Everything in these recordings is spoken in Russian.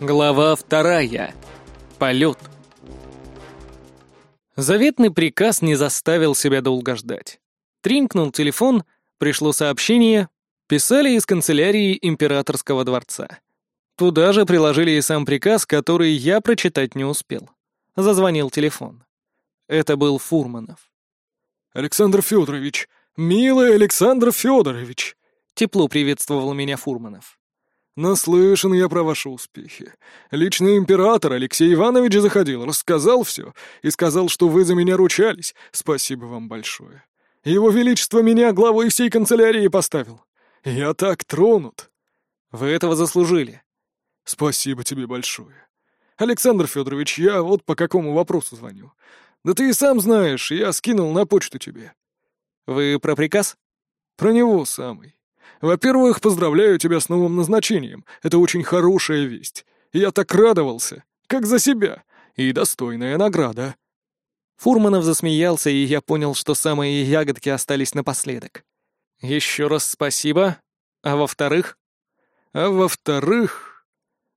Глава вторая. Полет. Заветный приказ не заставил себя долго ждать. Тринкнул телефон, пришло сообщение, писали из канцелярии императорского дворца. Туда же приложили и сам приказ, который я прочитать не успел. Зазвонил телефон. Это был Фурманов. «Александр Федорович! Милый Александр Федорович!» Тепло приветствовал меня Фурманов. «Наслышан я про ваши успехи. Личный император Алексей Иванович заходил, рассказал все и сказал, что вы за меня ручались. Спасибо вам большое. Его Величество меня главой всей канцелярии поставил. Я так тронут». «Вы этого заслужили». «Спасибо тебе большое. Александр Федорович, я вот по какому вопросу звоню. Да ты и сам знаешь, я скинул на почту тебе». «Вы про приказ?» «Про него самый. Во-первых, поздравляю тебя с новым назначением. Это очень хорошая весть. Я так радовался, как за себя. И достойная награда». Фурманов засмеялся, и я понял, что самые ягодки остались напоследок. «Еще раз спасибо. А во-вторых?» «А во-вторых...»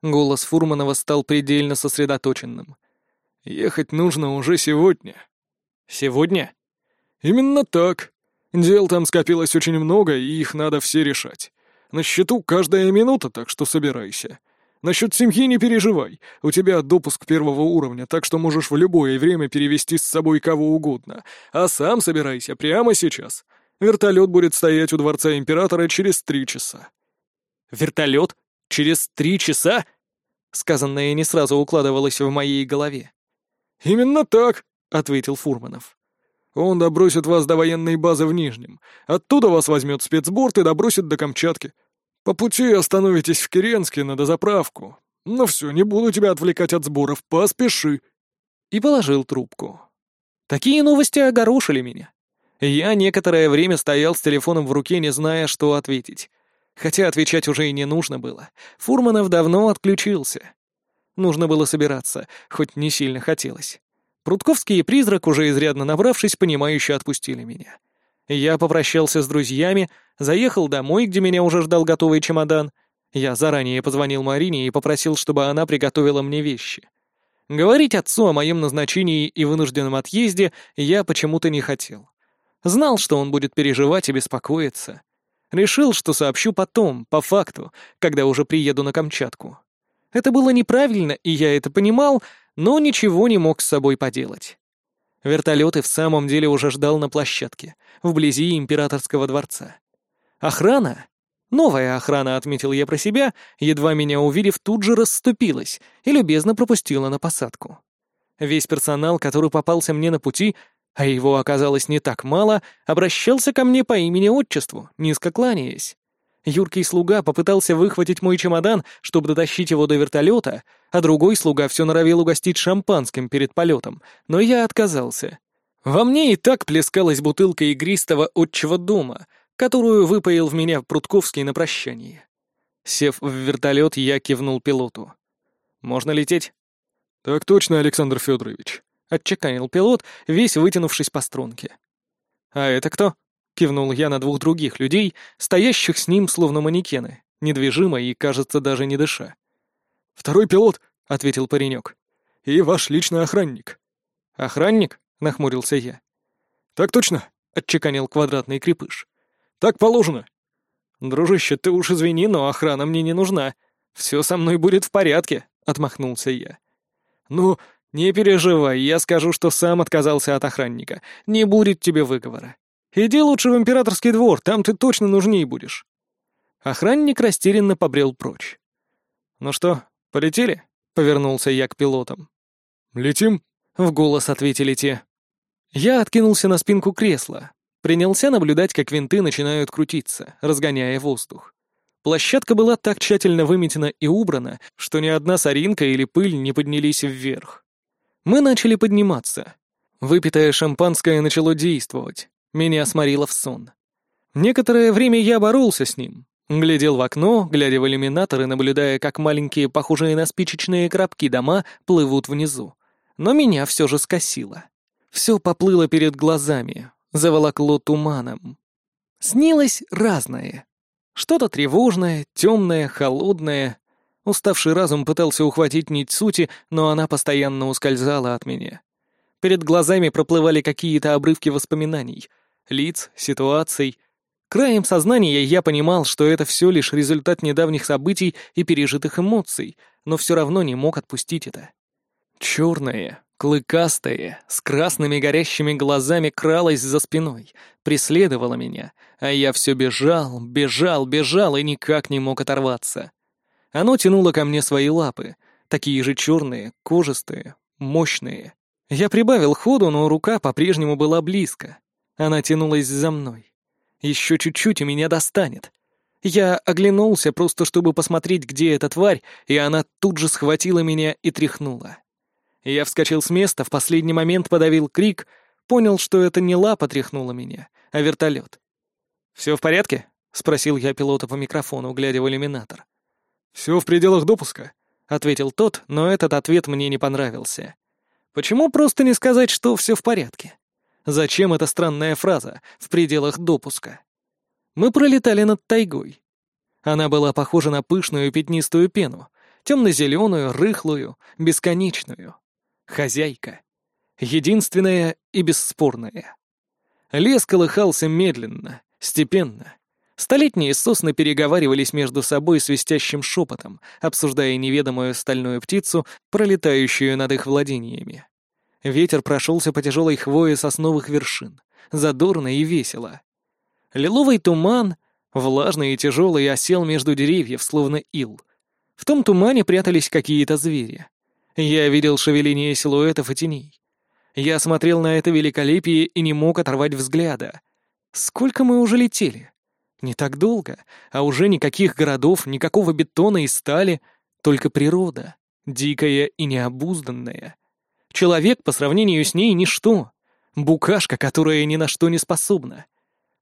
Голос Фурманова стал предельно сосредоточенным. «Ехать нужно уже сегодня». «Сегодня?» «Именно так. Дел там скопилось очень много, и их надо все решать. На счету каждая минута, так что собирайся. Насчет семьи не переживай, у тебя допуск первого уровня, так что можешь в любое время перевести с собой кого угодно. А сам собирайся прямо сейчас. Вертолет будет стоять у дворца императора через три часа. Вертолет? Через три часа? Сказанное не сразу укладывалось в моей голове. «Именно так», — ответил Фурманов. Он добросит вас до военной базы в Нижнем. Оттуда вас возьмет спецборд и добросит до Камчатки. По пути остановитесь в Керенске на дозаправку. Ну все, не буду тебя отвлекать от сборов, поспеши». И положил трубку. Такие новости огорошили меня. Я некоторое время стоял с телефоном в руке, не зная, что ответить. Хотя отвечать уже и не нужно было. Фурманов давно отключился. Нужно было собираться, хоть не сильно хотелось. Прутковский и призрак, уже изрядно набравшись, понимающе отпустили меня. Я попрощался с друзьями, заехал домой, где меня уже ждал готовый чемодан. Я заранее позвонил Марине и попросил, чтобы она приготовила мне вещи. Говорить отцу о моем назначении и вынужденном отъезде я почему-то не хотел. Знал, что он будет переживать и беспокоиться. Решил, что сообщу потом, по факту, когда уже приеду на Камчатку. Это было неправильно, и я это понимал, но ничего не мог с собой поделать. Вертолет и в самом деле уже ждал на площадке, вблизи императорского дворца. Охрана? Новая охрана, отметил я про себя, едва меня увидев, тут же расступилась и любезно пропустила на посадку. Весь персонал, который попался мне на пути, а его оказалось не так мало, обращался ко мне по имени-отчеству, низко кланяясь. Юркий слуга попытался выхватить мой чемодан, чтобы дотащить его до вертолета, а другой слуга все норовил угостить шампанским перед полетом, но я отказался. Во мне и так плескалась бутылка игристого отчего дома, которую выпоил в меня Прутковский на прощание. Сев в вертолет, я кивнул пилоту. «Можно лететь?» «Так точно, Александр Федорович», — отчеканил пилот, весь вытянувшись по струнке. «А это кто?» Кивнул я на двух других людей, стоящих с ним словно манекены, недвижимо и, кажется, даже не дыша. «Второй пилот», — ответил паренек. «И ваш личный охранник». «Охранник?» — нахмурился я. «Так точно», — отчеканил квадратный крепыш. «Так положено». «Дружище, ты уж извини, но охрана мне не нужна. Все со мной будет в порядке», — отмахнулся я. «Ну, не переживай, я скажу, что сам отказался от охранника. Не будет тебе выговора. Иди лучше в императорский двор, там ты точно нужней будешь». Охранник растерянно побрел прочь. «Ну что, полетели?» — повернулся я к пилотам. «Летим?» — в голос ответили те. Я откинулся на спинку кресла, принялся наблюдать, как винты начинают крутиться, разгоняя воздух. Площадка была так тщательно выметена и убрана, что ни одна соринка или пыль не поднялись вверх. Мы начали подниматься. Выпитое шампанское начало действовать. Меня сморило в сон. Некоторое время я боролся с ним. Глядел в окно, глядя в иллюминатор наблюдая, как маленькие, похожие на спичечные коробки дома плывут внизу. Но меня все же скосило. Все поплыло перед глазами, заволокло туманом. Снилось разное. Что-то тревожное, темное, холодное. Уставший разум пытался ухватить нить сути, но она постоянно ускользала от меня. Перед глазами проплывали какие-то обрывки воспоминаний, лиц, ситуаций. Краем сознания я понимал, что это все лишь результат недавних событий и пережитых эмоций, но все равно не мог отпустить это. Черное, клыкастое, с красными горящими глазами кралось за спиной, преследовало меня, а я все бежал, бежал, бежал и никак не мог оторваться. Оно тянуло ко мне свои лапы, такие же черные, кожистые, мощные. Я прибавил ходу, но рука по-прежнему была близко. Она тянулась за мной. Еще чуть-чуть и меня достанет. Я оглянулся просто, чтобы посмотреть, где эта тварь, и она тут же схватила меня и тряхнула. Я вскочил с места, в последний момент подавил крик, понял, что это не лапа тряхнула меня, а вертолет. «Все в порядке?» — спросил я пилота по микрофону, глядя в иллюминатор. «Все в пределах допуска», — ответил тот, но этот ответ мне не понравился. Почему просто не сказать, что все в порядке? Зачем эта странная фраза «в пределах допуска»? Мы пролетали над тайгой. Она была похожа на пышную пятнистую пену, темно-зеленую, рыхлую, бесконечную. Хозяйка. Единственная и бесспорная. Лес колыхался медленно, степенно. Столетние сосны переговаривались между собой свистящим шепотом, обсуждая неведомую стальную птицу, пролетающую над их владениями. Ветер прошелся по тяжелой хвое сосновых вершин, задорно и весело. Лиловый туман, влажный и тяжелый, осел между деревьев, словно ил. В том тумане прятались какие-то звери. Я видел шевеление силуэтов и теней. Я смотрел на это великолепие и не мог оторвать взгляда. Сколько мы уже летели? Не так долго, а уже никаких городов, никакого бетона и стали, только природа, дикая и необузданная. Человек по сравнению с ней — ничто. Букашка, которая ни на что не способна.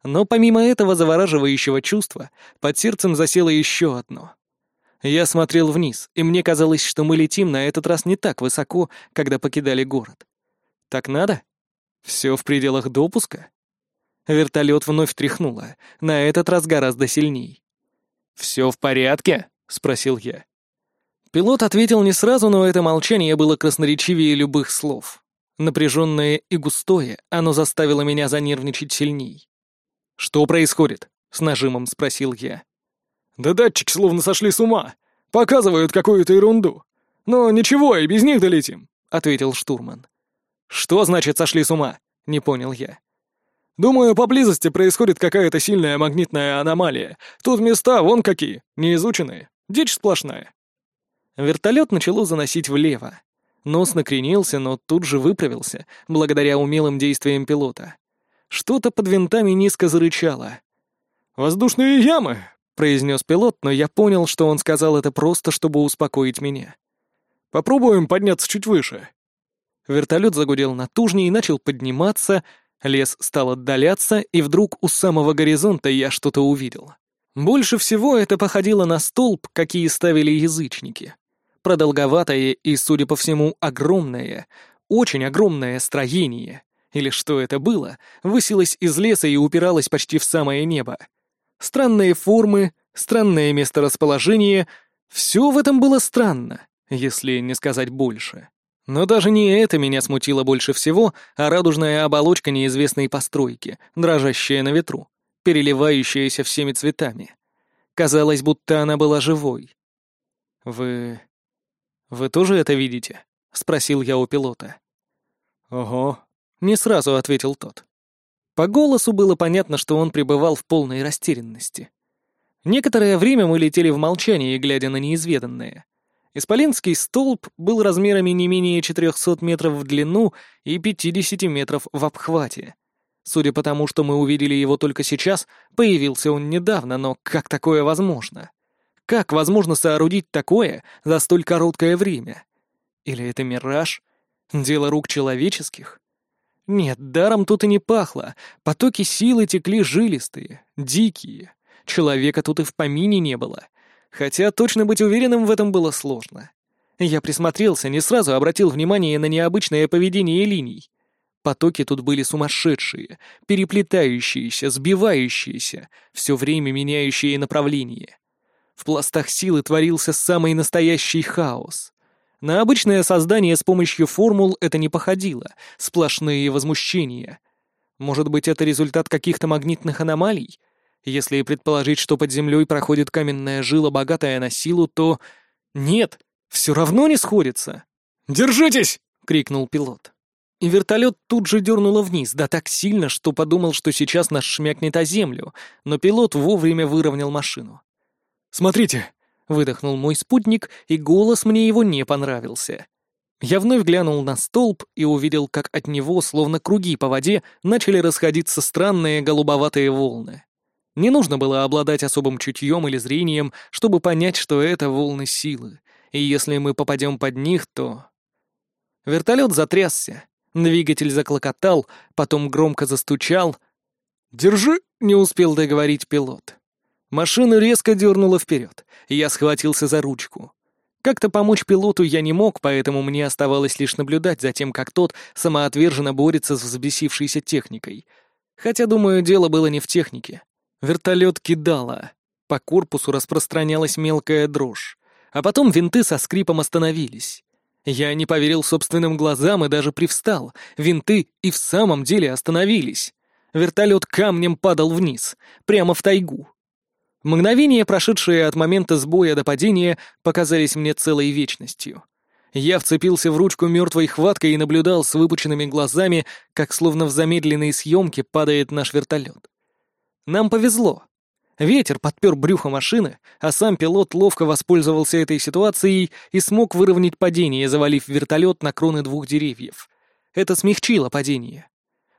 Но помимо этого завораживающего чувства, под сердцем засело еще одно. Я смотрел вниз, и мне казалось, что мы летим на этот раз не так высоко, когда покидали город. Так надо? Все в пределах допуска? Вертолет вновь тряхнуло, на этот раз гораздо сильней. «Все в порядке?» — спросил я. Пилот ответил не сразу, но это молчание было красноречивее любых слов. Напряженное и густое, оно заставило меня занервничать сильней. «Что происходит?» — с нажимом спросил я. «Да датчики словно сошли с ума. Показывают какую-то ерунду. Но ничего, и без них долетим», — ответил штурман. «Что значит сошли с ума?» — не понял я. Думаю, поблизости происходит какая-то сильная магнитная аномалия. Тут места вон какие, неизученные. Дичь сплошная. Вертолет начало заносить влево. Нос накренился, но тут же выправился, благодаря умелым действиям пилота. Что-то под винтами низко зарычало. «Воздушные ямы!» — произнес пилот, но я понял, что он сказал это просто, чтобы успокоить меня. «Попробуем подняться чуть выше». Вертолет загудел натужнее и начал подниматься, Лес стал отдаляться, и вдруг у самого горизонта я что-то увидел. Больше всего это походило на столб, какие ставили язычники. Продолговатое и, судя по всему, огромное, очень огромное строение, или что это было, высилось из леса и упиралось почти в самое небо. Странные формы, странное месторасположение — все в этом было странно, если не сказать больше. Но даже не это меня смутило больше всего, а радужная оболочка неизвестной постройки, дрожащая на ветру, переливающаяся всеми цветами. Казалось, будто она была живой. «Вы... вы тоже это видите?» — спросил я у пилота. «Ого», — не сразу ответил тот. По голосу было понятно, что он пребывал в полной растерянности. Некоторое время мы летели в молчании, глядя на неизведанное — Исполинский столб был размерами не менее 400 метров в длину и 50 метров в обхвате. Судя по тому, что мы увидели его только сейчас, появился он недавно, но как такое возможно? Как возможно соорудить такое за столь короткое время? Или это мираж? Дело рук человеческих? Нет, даром тут и не пахло. Потоки силы текли жилистые, дикие. Человека тут и в помине не было. Хотя точно быть уверенным в этом было сложно. Я присмотрелся, не сразу обратил внимание на необычное поведение линий. Потоки тут были сумасшедшие, переплетающиеся, сбивающиеся, все время меняющие направление. В пластах силы творился самый настоящий хаос. На обычное создание с помощью формул это не походило, сплошные возмущения. Может быть, это результат каких-то магнитных аномалий? Если предположить, что под землей проходит каменная жила, богатая на силу, то... Нет, все равно не сходится. «Держитесь!» — крикнул пилот. И вертолет тут же дернуло вниз, да так сильно, что подумал, что сейчас нас шмякнет о землю, но пилот вовремя выровнял машину. «Смотрите!» — выдохнул мой спутник, и голос мне его не понравился. Я вновь глянул на столб и увидел, как от него, словно круги по воде, начали расходиться странные голубоватые волны. Не нужно было обладать особым чутьем или зрением, чтобы понять, что это волны силы, и если мы попадем под них, то... Вертолет затрясся, двигатель заклокотал, потом громко застучал. «Держи!» — не успел договорить пилот. Машина резко дернула вперед, и я схватился за ручку. Как-то помочь пилоту я не мог, поэтому мне оставалось лишь наблюдать за тем, как тот самоотверженно борется с взбесившейся техникой. Хотя, думаю, дело было не в технике. Вертолет кидало. По корпусу распространялась мелкая дрожь. А потом винты со скрипом остановились. Я не поверил собственным глазам и даже привстал. Винты и в самом деле остановились. Вертолет камнем падал вниз, прямо в тайгу. Мгновения, прошедшие от момента сбоя до падения, показались мне целой вечностью. Я вцепился в ручку мертвой хваткой и наблюдал с выпученными глазами, как словно в замедленной съемке падает наш вертолет. Нам повезло. Ветер подпер брюхо машины, а сам пилот ловко воспользовался этой ситуацией и смог выровнять падение, завалив вертолет на кроны двух деревьев. Это смягчило падение.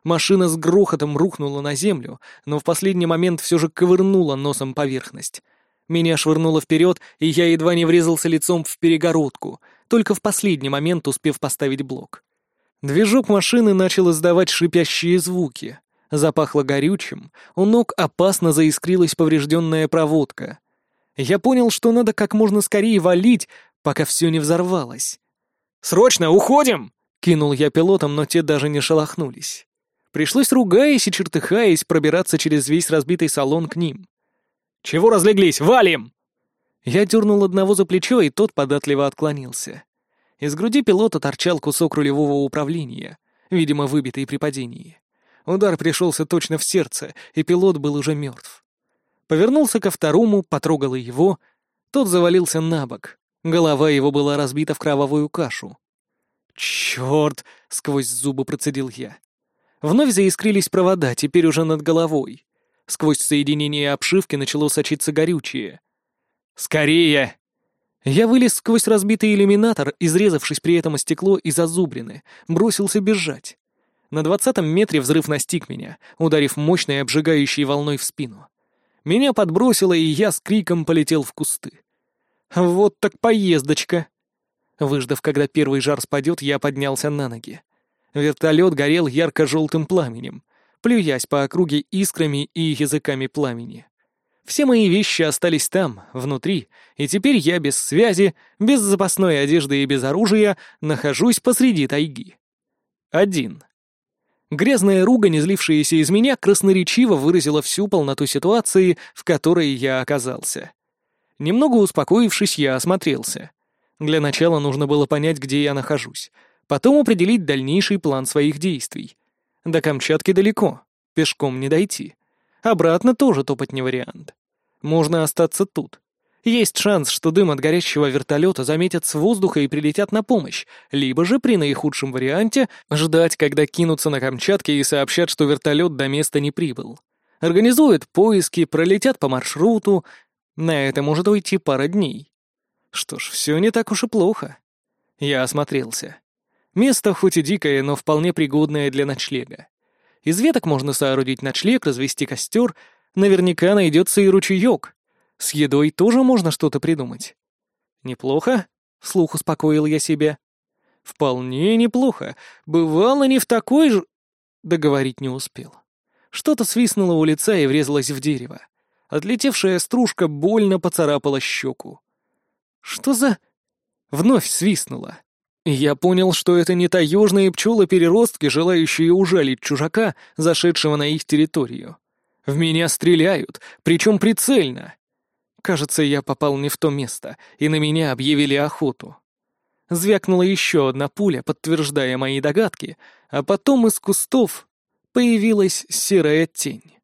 Машина с грохотом рухнула на землю, но в последний момент все же ковырнула носом поверхность. Меня швырнуло вперед, и я едва не врезался лицом в перегородку, только в последний момент успев поставить блок. Движок машины начал издавать шипящие звуки. Запахло горючим, у ног опасно заискрилась поврежденная проводка. Я понял, что надо как можно скорее валить, пока все не взорвалось. «Срочно, уходим!» — кинул я пилотам, но те даже не шелохнулись. Пришлось, ругаясь и чертыхаясь, пробираться через весь разбитый салон к ним. «Чего разлеглись? Валим!» Я дернул одного за плечо, и тот податливо отклонился. Из груди пилота торчал кусок рулевого управления, видимо, выбитый при падении. Удар пришелся точно в сердце, и пилот был уже мертв. Повернулся ко второму, потрогал его. Тот завалился на бок. Голова его была разбита в кровавую кашу. «Черт!» — сквозь зубы процедил я. Вновь заискрились провода, теперь уже над головой. Сквозь соединение обшивки начало сочиться горючее. «Скорее!» Я вылез сквозь разбитый иллюминатор, изрезавшись при этом о стекло и зазубрины, бросился бежать. На двадцатом метре взрыв настиг меня, ударив мощной обжигающей волной в спину. Меня подбросило, и я с криком полетел в кусты. Вот так поездочка! Выждав, когда первый жар спадет, я поднялся на ноги. Вертолет горел ярко-желтым пламенем, плюясь по округе искрами и языками пламени. Все мои вещи остались там, внутри, и теперь я без связи, без запасной одежды и без оружия нахожусь посреди тайги. Один. Грязная ругань, излившаяся из меня, красноречиво выразила всю полноту ситуации, в которой я оказался. Немного успокоившись, я осмотрелся. Для начала нужно было понять, где я нахожусь, потом определить дальнейший план своих действий. До Камчатки далеко, пешком не дойти. Обратно тоже топать не вариант. Можно остаться тут. Есть шанс, что дым от горящего вертолета заметят с воздуха и прилетят на помощь, либо же, при наихудшем варианте, ждать, когда кинутся на Камчатке и сообщат, что вертолет до места не прибыл. Организуют поиски, пролетят по маршруту. На это может уйти пара дней. Что ж, все не так уж и плохо. Я осмотрелся. Место хоть и дикое, но вполне пригодное для ночлега. Из веток можно соорудить ночлег, развести костер. Наверняка найдется и ручеек. С едой тоже можно что-то придумать. Неплохо, вслух успокоил я себя. Вполне неплохо. Бывало не в такой же... Договорить не успел. Что-то свистнуло у лица и врезалось в дерево. Отлетевшая стружка больно поцарапала щеку. Что за... Вновь свистнуло. Я понял, что это не таежные пчелы-переростки, желающие ужалить чужака, зашедшего на их территорию. В меня стреляют, причем прицельно. Кажется, я попал не в то место, и на меня объявили охоту. Звякнула еще одна пуля, подтверждая мои догадки, а потом из кустов появилась серая тень.